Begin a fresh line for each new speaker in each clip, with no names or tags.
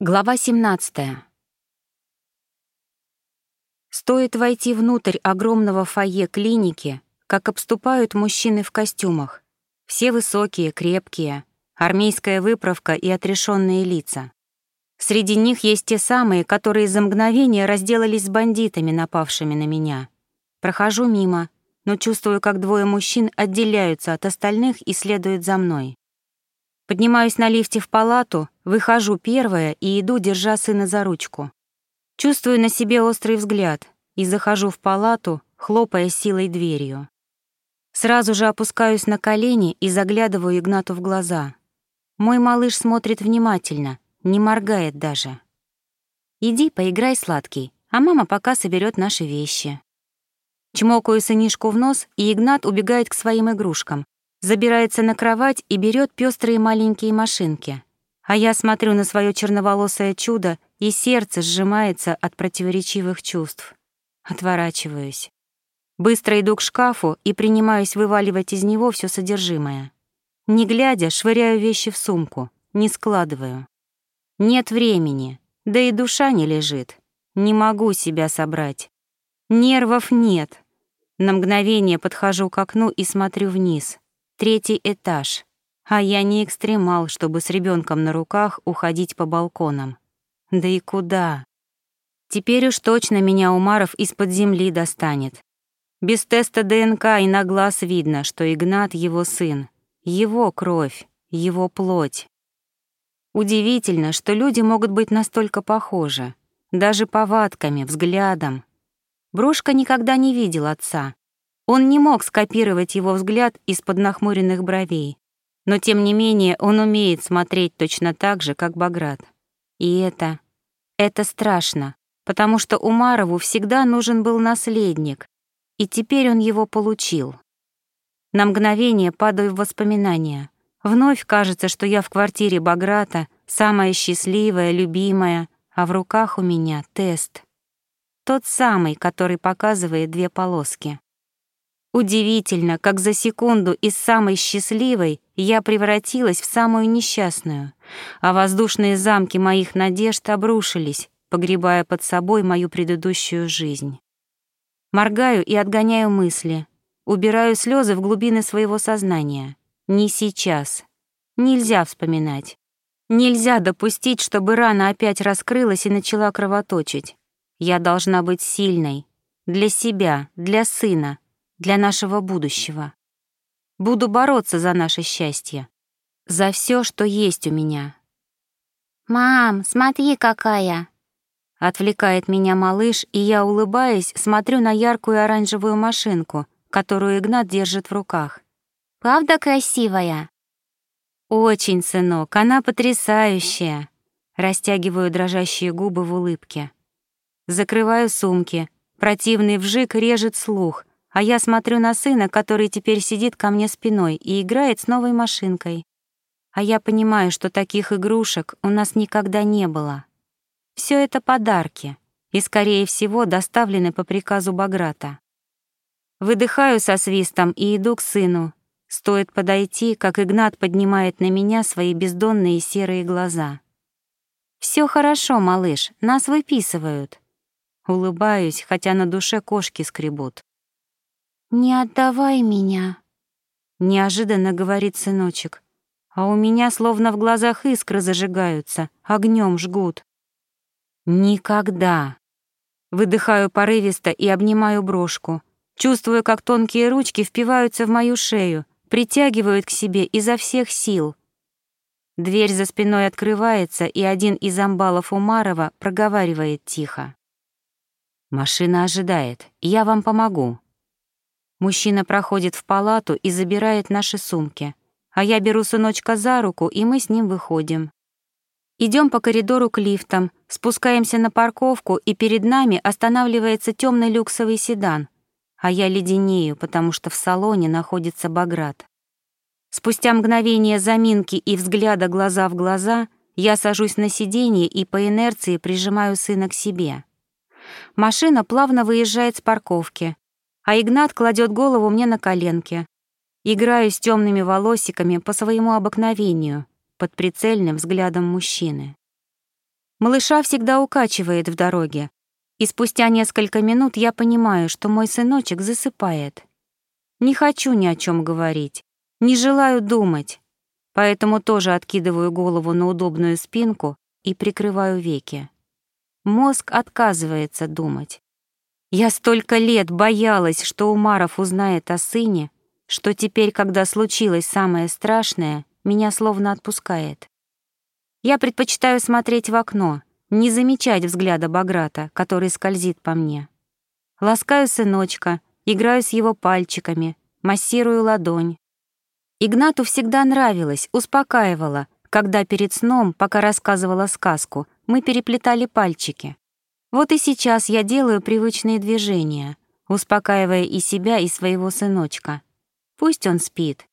Глава 17. Стоит войти внутрь огромного фойе клиники, как обступают мужчины в костюмах. Все высокие, крепкие, армейская выправка и отрешенные лица. Среди них есть те самые, которые за мгновение разделались с бандитами, напавшими на меня. Прохожу мимо, но чувствую, как двое мужчин отделяются от остальных и следуют за мной. Поднимаюсь на лифте в палату, выхожу первая и иду, держа сына за ручку. Чувствую на себе острый взгляд и захожу в палату, хлопая силой дверью. Сразу же опускаюсь на колени и заглядываю Игнату в глаза. Мой малыш смотрит внимательно, не моргает даже. «Иди, поиграй, сладкий, а мама пока соберет наши вещи». Чмокаю сынишку в нос, и Игнат убегает к своим игрушкам, забирается на кровать и берет пестрые маленькие машинки. А я смотрю на свое черноволосое чудо, и сердце сжимается от противоречивых чувств. Отворачиваюсь. Быстро иду к шкафу и принимаюсь вываливать из него все содержимое. Не глядя, швыряю вещи в сумку, не складываю. Нет времени, да и душа не лежит. Не могу себя собрать. Нервов нет. На мгновение подхожу к окну и смотрю вниз. Третий этаж. А я не экстремал, чтобы с ребенком на руках уходить по балконам. Да и куда? Теперь уж точно меня Умаров из-под земли достанет. Без теста ДНК и на глаз видно, что Игнат его сын, его кровь, его плоть. Удивительно, что люди могут быть настолько похожи, даже повадками, взглядом. Брошка никогда не видел отца, он не мог скопировать его взгляд из-под нахмуренных бровей, но тем не менее он умеет смотреть точно так же, как Баграт. И это... это страшно, потому что Умарову всегда нужен был наследник, и теперь он его получил. На мгновение падаю в воспоминания. Вновь кажется, что я в квартире Баграта, самая счастливая, любимая, а в руках у меня тест. Тот самый, который показывает две полоски. Удивительно, как за секунду из самой счастливой я превратилась в самую несчастную, а воздушные замки моих надежд обрушились, погребая под собой мою предыдущую жизнь. Моргаю и отгоняю мысли, убираю слезы в глубины своего сознания. Не сейчас. Нельзя вспоминать. Нельзя допустить, чтобы рана опять раскрылась и начала кровоточить. Я должна быть сильной. Для себя, для сына, для нашего будущего. Буду бороться за наше счастье, за все, что есть у меня.
«Мам, смотри, какая!»
Отвлекает меня малыш, и я, улыбаясь, смотрю на яркую оранжевую машинку, которую Игнат держит в руках.
«Правда красивая?»
«Очень, сынок, она потрясающая!» Растягиваю дрожащие губы в улыбке. Закрываю сумки. Противный вжик режет слух, а я смотрю на сына, который теперь сидит ко мне спиной и играет с новой машинкой. А я понимаю, что таких игрушек у нас никогда не было. Все это подарки, и, скорее всего, доставлены по приказу Баграта. Выдыхаю со свистом и иду к сыну. Стоит подойти, как Игнат поднимает на меня свои бездонные серые глаза. Все хорошо, малыш, нас выписывают». Улыбаюсь, хотя на душе кошки скребут.
«Не отдавай меня», —
неожиданно говорит сыночек. А у меня словно в глазах искры зажигаются, огнем жгут. «Никогда!» Выдыхаю порывисто и обнимаю брошку. Чувствую, как тонкие ручки впиваются в мою шею, притягивают к себе изо всех сил. Дверь за спиной открывается, и один из амбалов Умарова проговаривает тихо. «Машина ожидает, я вам помогу». Мужчина проходит в палату и забирает наши сумки, а я беру сыночка за руку, и мы с ним выходим. Идем по коридору к лифтам, спускаемся на парковку, и перед нами останавливается темный люксовый седан, а я леденею, потому что в салоне находится Баграт. Спустя мгновение заминки и взгляда глаза в глаза я сажусь на сиденье и по инерции прижимаю сына к себе. Машина плавно выезжает с парковки, а Игнат кладет голову мне на коленки. Играю с темными волосиками по своему обыкновению, под прицельным взглядом мужчины. Малыша всегда укачивает в дороге, и спустя несколько минут я понимаю, что мой сыночек засыпает. Не хочу ни о чем говорить, не желаю думать, поэтому тоже откидываю голову на удобную спинку и прикрываю веки. Мозг отказывается думать. Я столько лет боялась, что Умаров узнает о сыне, что теперь, когда случилось самое страшное, меня словно отпускает. Я предпочитаю смотреть в окно, не замечать взгляда Баграта, который скользит по мне. Ласкаю сыночка, играю с его пальчиками, массирую ладонь. Игнату всегда нравилось, успокаивало, когда перед сном, пока рассказывала сказку, мы переплетали пальчики. Вот и сейчас я делаю привычные движения, успокаивая и себя, и своего сыночка. Пусть он спит,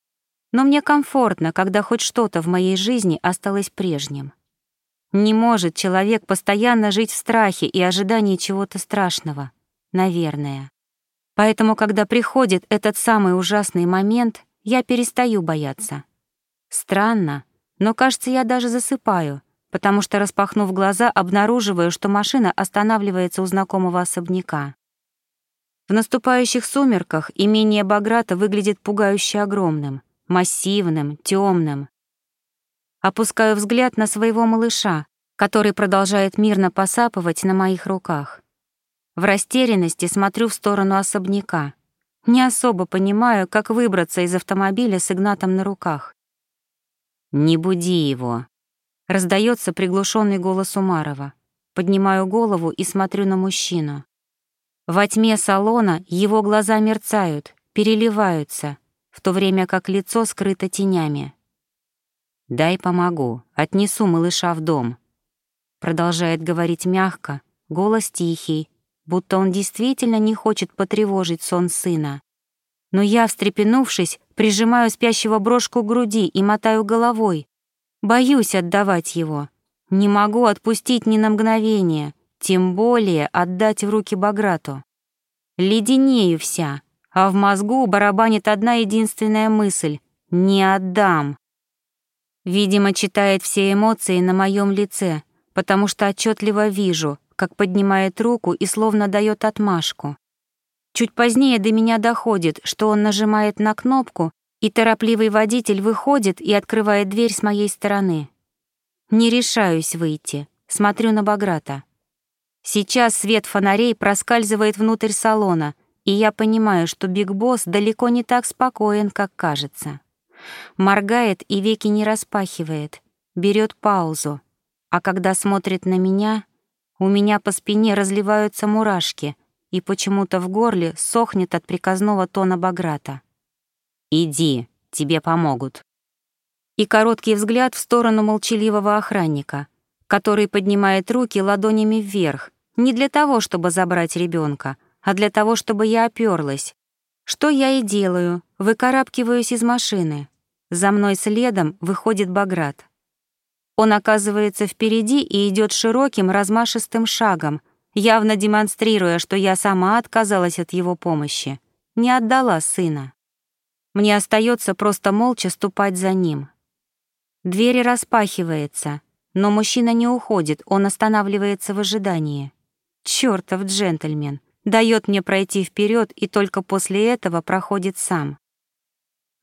но мне комфортно, когда хоть что-то в моей жизни осталось прежним. Не может человек постоянно жить в страхе и ожидании чего-то страшного, наверное. Поэтому, когда приходит этот самый ужасный момент, я перестаю бояться. Странно, но, кажется, я даже засыпаю, потому что, распахнув глаза, обнаруживаю, что машина останавливается у знакомого особняка. В наступающих сумерках имение Баграта выглядит пугающе огромным, массивным, темным. Опускаю взгляд на своего малыша, который продолжает мирно посапывать на моих руках. В растерянности смотрю в сторону особняка. Не особо понимаю, как выбраться из автомобиля с Игнатом на руках. «Не буди его», — раздается приглушенный голос Умарова. Поднимаю голову и смотрю на мужчину. Во тьме салона его глаза мерцают, переливаются, в то время как лицо скрыто тенями. «Дай помогу, отнесу малыша в дом», — продолжает говорить мягко, голос тихий, будто он действительно не хочет потревожить сон сына. Но я, встрепенувшись, прижимаю спящего брошку к груди и мотаю головой. Боюсь отдавать его. Не могу отпустить ни на мгновение, тем более отдать в руки Баграту. Леденею вся, а в мозгу барабанит одна единственная мысль — «не отдам». Видимо, читает все эмоции на моем лице, потому что отчетливо вижу, как поднимает руку и словно дает отмашку. Чуть позднее до меня доходит, что он нажимает на кнопку, и торопливый водитель выходит и открывает дверь с моей стороны. Не решаюсь выйти, смотрю на Баграта. Сейчас свет фонарей проскальзывает внутрь салона, и я понимаю, что Биг Босс далеко не так спокоен, как кажется. Моргает и веки не распахивает, берет паузу, а когда смотрит на меня, у меня по спине разливаются мурашки, и почему-то в горле сохнет от приказного тона Баграта. «Иди, тебе помогут». И короткий взгляд в сторону молчаливого охранника, который поднимает руки ладонями вверх, не для того, чтобы забрать ребенка, а для того, чтобы я оперлась. Что я и делаю, выкарабкиваюсь из машины. За мной следом выходит Баграт. Он оказывается впереди и идет широким, размашистым шагом, явно демонстрируя, что я сама отказалась от его помощи, не отдала сына. Мне остается просто молча ступать за ним. Двери распахивается, но мужчина не уходит, он останавливается в ожидании. Чёртов джентльмен дает мне пройти вперед и только после этого проходит сам.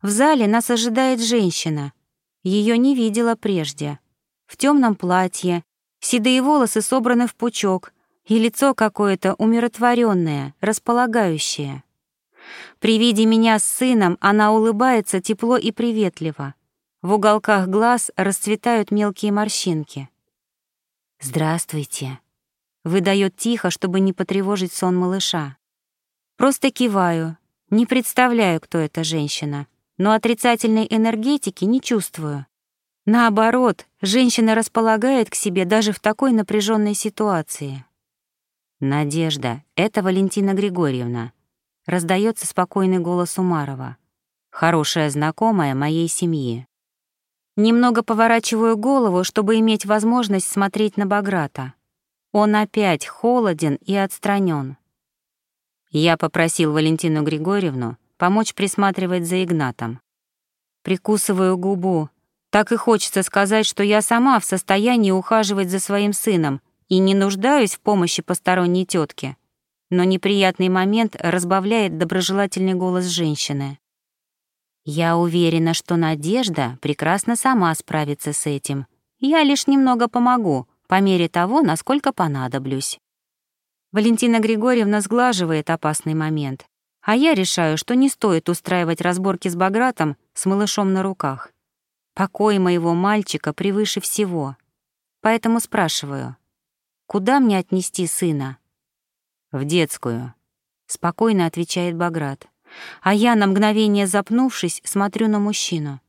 В зале нас ожидает женщина. Ее не видела прежде в темном платье, седые волосы собраны в пучок, и лицо какое-то умиротворенное, располагающее. При виде меня с сыном она улыбается тепло и приветливо. В уголках глаз расцветают мелкие морщинки. «Здравствуйте», — выдает тихо, чтобы не потревожить сон малыша. Просто киваю, не представляю, кто эта женщина, но отрицательной энергетики не чувствую. Наоборот, женщина располагает к себе даже в такой напряженной ситуации. «Надежда, это Валентина Григорьевна», — раздается спокойный голос Умарова. «Хорошая знакомая моей семьи». Немного поворачиваю голову, чтобы иметь возможность смотреть на Баграта. Он опять холоден и отстранен. Я попросил Валентину Григорьевну помочь присматривать за Игнатом. Прикусываю губу, Так и хочется сказать, что я сама в состоянии ухаживать за своим сыном и не нуждаюсь в помощи посторонней тетки. Но неприятный момент разбавляет доброжелательный голос женщины. Я уверена, что Надежда прекрасно сама справится с этим. Я лишь немного помогу, по мере того, насколько понадоблюсь. Валентина Григорьевна сглаживает опасный момент, а я решаю, что не стоит устраивать разборки с Багратом с малышом на руках. Покой моего мальчика превыше всего. Поэтому спрашиваю, куда мне отнести сына? В детскую, спокойно отвечает Баграт. А я, на мгновение запнувшись, смотрю на мужчину.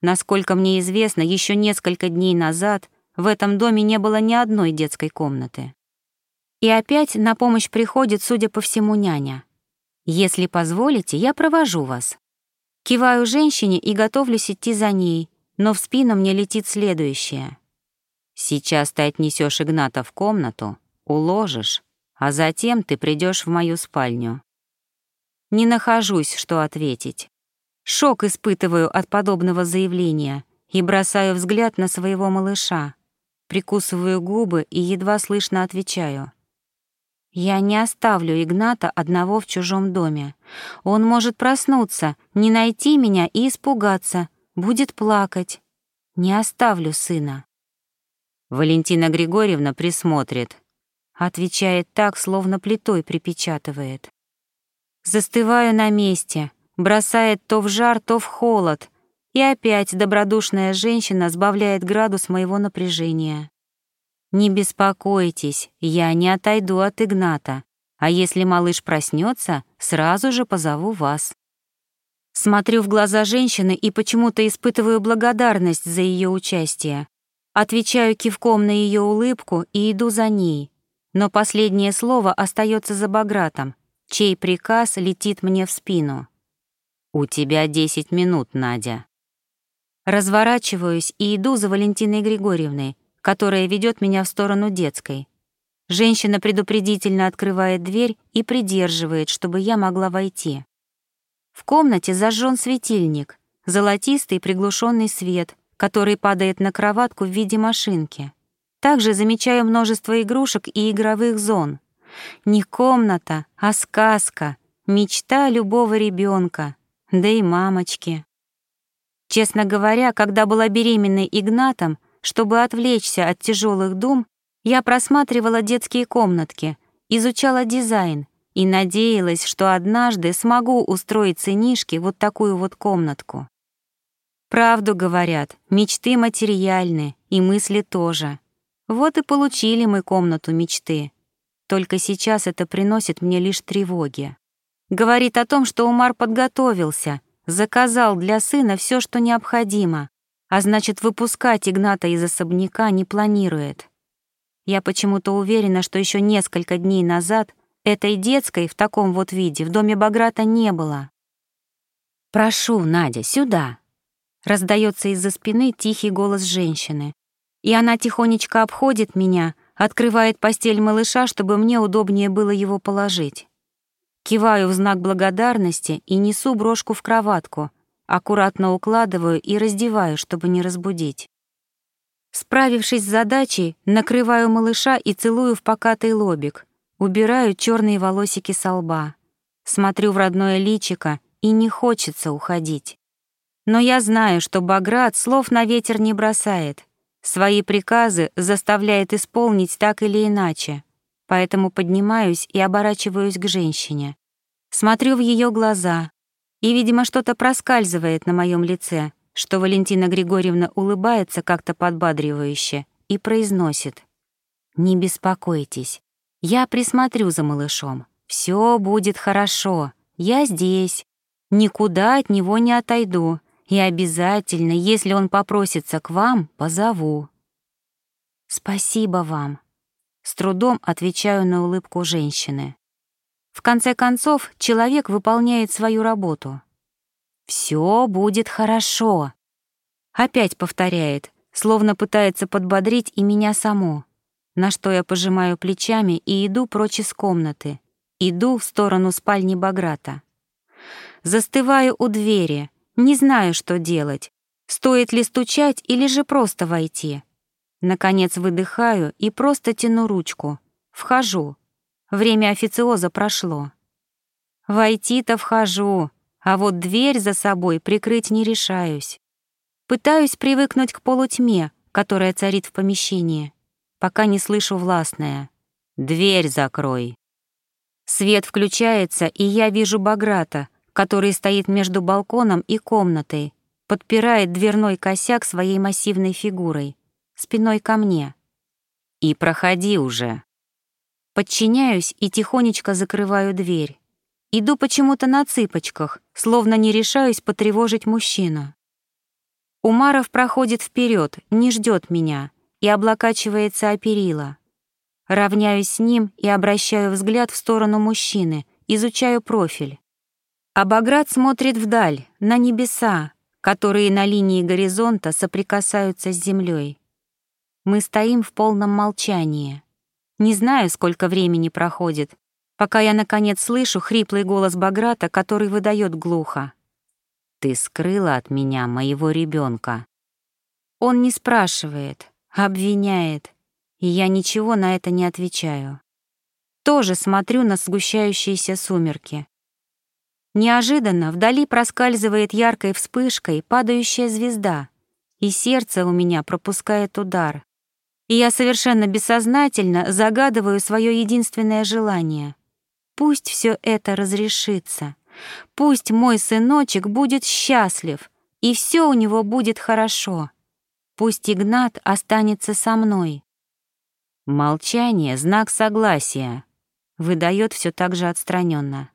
Насколько мне известно, еще несколько дней назад в этом доме не было ни одной детской комнаты. И опять на помощь приходит, судя по всему, няня. Если позволите, я провожу вас. Киваю женщине и готовлюсь идти за ней, но в спину мне летит следующее. Сейчас ты отнесешь Игната в комнату, уложишь, а затем ты придешь в мою спальню. Не нахожусь, что ответить. Шок испытываю от подобного заявления и бросаю взгляд на своего малыша. Прикусываю губы и едва слышно отвечаю. Я не оставлю Игната одного в чужом доме. Он может проснуться, не найти меня и испугаться, будет плакать. Не оставлю сына. Валентина Григорьевна присмотрит. Отвечает так, словно плитой припечатывает. Застываю на месте, бросает то в жар, то в холод, и опять добродушная женщина сбавляет градус моего напряжения. Не беспокойтесь, я не отойду от Игната, а если малыш проснется, сразу же позову вас. Смотрю в глаза женщины и почему-то испытываю благодарность за ее участие. Отвечаю кивком на ее улыбку и иду за ней. Но последнее слово остается за Багратом, чей приказ летит мне в спину. «У тебя десять минут, Надя». Разворачиваюсь и иду за Валентиной Григорьевной, которая ведет меня в сторону детской. Женщина предупредительно открывает дверь и придерживает, чтобы я могла войти. В комнате зажжен светильник, золотистый приглушенный свет, который падает на кроватку в виде машинки. Также замечаю множество игрушек и игровых зон. Не комната, а сказка, мечта любого ребенка, да и мамочки. Честно говоря, когда была беременной Игнатом, чтобы отвлечься от тяжелых дум, я просматривала детские комнатки, изучала дизайн и надеялась, что однажды смогу устроить сынишке вот такую вот комнатку. Правду говорят, мечты материальны, и мысли тоже. Вот и получили мы комнату мечты. Только сейчас это приносит мне лишь тревоги. Говорит о том, что Умар подготовился, заказал для сына все, что необходимо, а значит, выпускать Игната из особняка не планирует. Я почему-то уверена, что еще несколько дней назад этой детской в таком вот виде в доме Баграта не было. «Прошу, Надя, сюда!» Раздается из-за спины тихий голос женщины. И она тихонечко обходит меня, открывает постель малыша, чтобы мне удобнее было его положить. Киваю в знак благодарности и несу брошку в кроватку, аккуратно укладываю и раздеваю, чтобы не разбудить. Справившись с задачей, накрываю малыша и целую в покатый лобик, убираю черные волосики со лба. Смотрю в родное личико, и не хочется уходить. Но я знаю, что Баграт слов на ветер не бросает, свои приказы заставляет исполнить так или иначе, поэтому поднимаюсь и оборачиваюсь к женщине. Смотрю в ее глаза, и, видимо, что-то проскальзывает на моем лице, что Валентина Григорьевна улыбается как-то подбадривающе и произносит. «Не беспокойтесь, я присмотрю за малышом. Все будет хорошо, я здесь. Никуда от него не отойду, и обязательно, если он попросится к вам, позову». «Спасибо вам», — с трудом отвечаю на улыбку женщины. В конце концов, человек выполняет свою работу. «Все будет хорошо», — опять повторяет, словно пытается подбодрить и меня саму, на что я пожимаю плечами и иду прочь из комнаты, иду в сторону спальни Баграта. Застываю у двери, не знаю, что делать, Стоит ли стучать или же просто войти? Наконец выдыхаю и просто тяну ручку. Вхожу. Время официоза прошло. Войти-то вхожу, а вот дверь за собой прикрыть не решаюсь. Пытаюсь привыкнуть к полутьме, которая царит в помещении, пока не слышу властное. «Дверь закрой». Свет включается, и я вижу Баграта, который стоит между балконом и комнатой, подпирает дверной косяк своей массивной фигурой, спиной ко мне. «И проходи уже». Подчиняюсь и тихонечко закрываю дверь. Иду почему-то на цыпочках, словно не решаюсь потревожить мужчину. Умаров проходит вперед, не ждет меня и облокачивается о перила. Равняюсь с ним и обращаю взгляд в сторону мужчины, изучаю профиль. А Баграт смотрит вдаль, на небеса, которые на линии горизонта соприкасаются с землей. Мы стоим в полном молчании. Не знаю, сколько времени проходит, пока я, наконец, слышу хриплый голос Баграта, который выдает глухо. «Ты скрыла от меня моего ребенка. Он не спрашивает, обвиняет, и я ничего на это не отвечаю. Тоже смотрю на сгущающиеся сумерки. Неожиданно вдали проскальзывает яркой вспышкой падающая звезда, и сердце у меня пропускает удар. И я совершенно бессознательно загадываю свое единственное желание. Пусть все это разрешится. Пусть мой сыночек будет счастлив, и все у него будет хорошо. Пусть Игнат останется со мной. Молчание — знак согласия, выдает все так же отстраненно.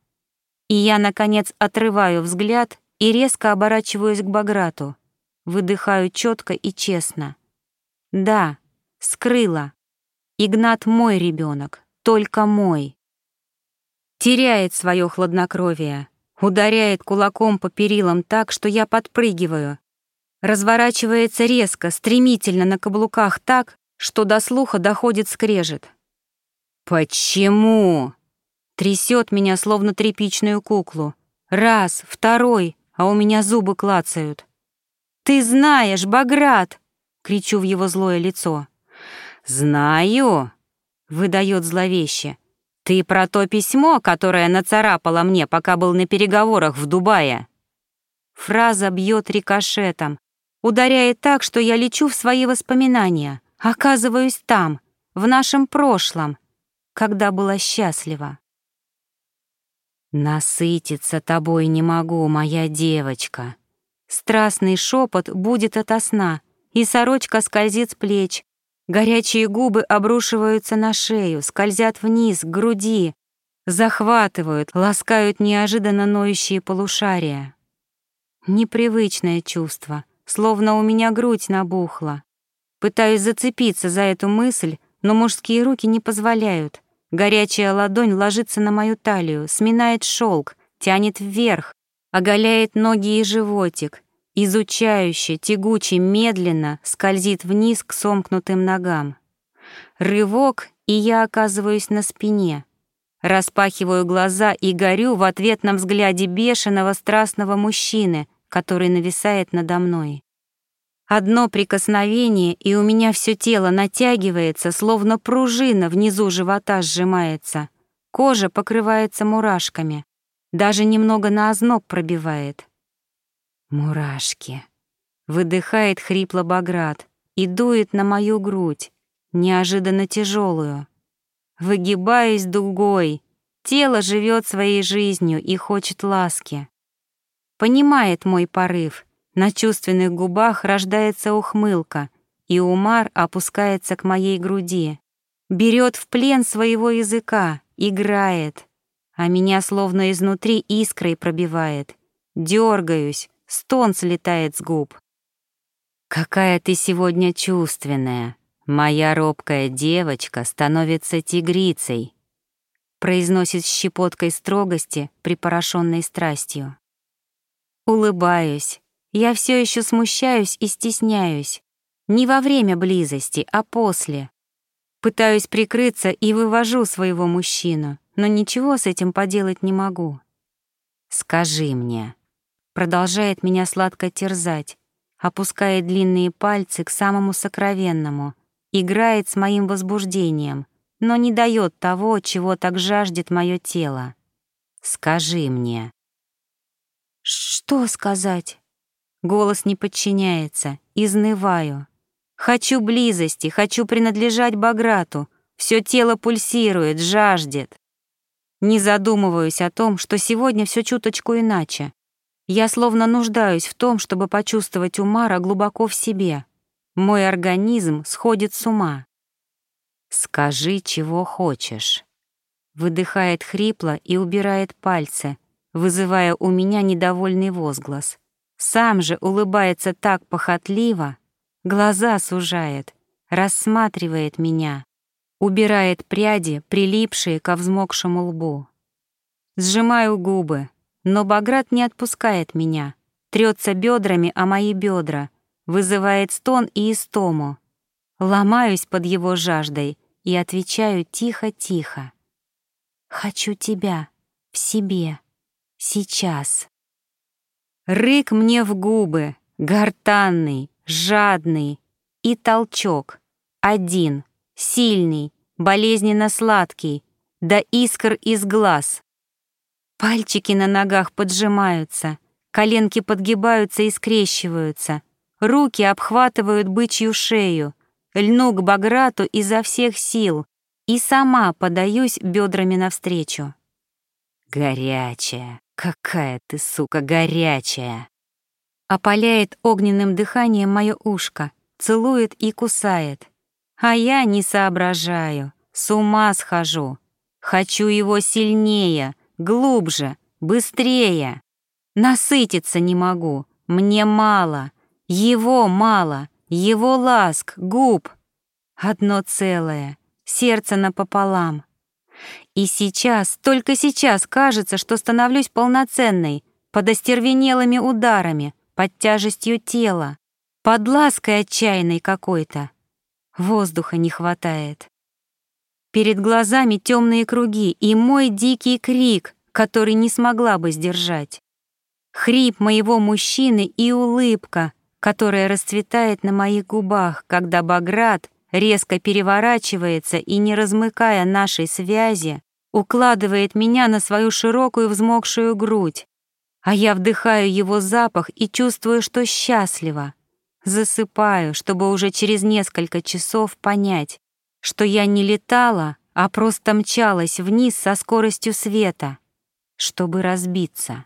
И я, наконец, отрываю взгляд и резко оборачиваюсь к Баграту. Выдыхаю четко и честно. Да, скрыла. Игнат мой ребенок, только мой. Теряет свое хладнокровие, ударяет кулаком по перилам так, что я подпрыгиваю. Разворачивается резко, стремительно на каблуках так, что до слуха доходит скрежет. «Почему?» Трясет меня, словно тряпичную куклу. Раз, второй, а у меня зубы клацают. «Ты знаешь, Баграт!» — кричу в его злое лицо. «Знаю!» — выдает зловеще. «Ты про то письмо, которое нацарапала мне, пока был на переговорах в Дубае?» Фраза бьет рикошетом, ударяет так, что я лечу в свои воспоминания. Оказываюсь там, в нашем прошлом, когда была счастлива. «Насытиться тобой не могу, моя девочка». Страстный шепот будет ото сна, и сорочка скользит с плеч. Горячие губы обрушиваются на шею, скользят вниз, к груди, захватывают, ласкают неожиданно ноющие полушария. Непривычное чувство, словно у меня грудь набухла. Пытаюсь зацепиться за эту мысль, но мужские руки не позволяют. Горячая ладонь ложится на мою талию, сминает шелк, тянет вверх, оголяет ноги и животик, изучающе, тягуче, медленно скользит вниз к сомкнутым ногам. Рывок, и я оказываюсь на спине. Распахиваю глаза и горю в ответном взгляде бешеного страстного мужчины, который нависает надо мной. Одно прикосновение, и у меня все тело натягивается, словно пружина внизу живота сжимается. Кожа покрывается мурашками. Даже немного на озноб пробивает. Мурашки. Выдыхает хрипло Баграт и дует на мою грудь, неожиданно тяжелую. Выгибаюсь дугой. Тело живет своей жизнью и хочет ласки. Понимает мой порыв — на чувственных губах рождается ухмылка, и Умар опускается к моей груди. Берет в плен своего языка, играет, а меня словно изнутри искрой пробивает. Дергаюсь, стон слетает с губ. «Какая ты сегодня чувственная! Моя робкая девочка становится тигрицей!» произносит щепоткой строгости, припорошенной страстью. Улыбаюсь, я все еще смущаюсь и стесняюсь. Не во время близости, а после. Пытаюсь прикрыться и вывожу своего мужчину, но ничего с этим поделать не могу. «Скажи мне», — продолжает меня сладко терзать, опускает длинные пальцы к самому сокровенному, играет с моим возбуждением, но не дает того, чего так жаждет мое тело. Скажи мне.
Что сказать?
Голос не подчиняется, изнываю. Хочу близости, хочу принадлежать Баграту. Все тело пульсирует, жаждет. Не задумываюсь о том, что сегодня все чуточку иначе. Я словно нуждаюсь в том, чтобы почувствовать Умара глубоко в себе. Мой организм сходит с ума. «Скажи, чего хочешь». Выдыхает хрипло и убирает пальцы, вызывая у меня недовольный возглас. Сам же улыбается так похотливо, глаза сужает, рассматривает меня, убирает пряди, прилипшие ко взмокшему лбу. Сжимаю губы, но Баграт не отпускает меня, трется бедрами о мои бедра, вызывает стон и истому. Ломаюсь под его жаждой и отвечаю тихо-тихо. «Хочу тебя в себе, сейчас». Рык мне в губы, гортанный, жадный, и толчок, один, сильный, болезненно сладкий, да искр из глаз. Пальчики на ногах поджимаются, коленки подгибаются и скрещиваются, руки обхватывают бычью шею, льну к Баграту изо всех сил. И сама подаюсь бедрами навстречу. Горячая, какая ты, сука, горячая! Опаляет огненным дыханием мое ушко, целует и кусает. А я не соображаю, с ума схожу. Хочу его сильнее, глубже, быстрее. Насытиться не могу, мне мало, его мало, его ласк, губ. Одно целое, сердце напополам. И сейчас, только сейчас кажется, что становлюсь полноценной, под остервенелыми ударами, под тяжестью тела, под лаской отчаянной какой-то. Воздуха не хватает. Перед глазами темные круги и мой дикий крик, который не смогла бы сдержать. Хрип моего мужчины и улыбка, которая расцветает на моих губах, когда Баграт резко переворачивается и, не размыкая нашей связи, укладывает меня на свою широкую взмокшую грудь, а я вдыхаю его запах и чувствую, что счастлива. Засыпаю, чтобы уже через несколько часов понять, что я не летала, а просто мчалась вниз со скоростью света, чтобы разбиться.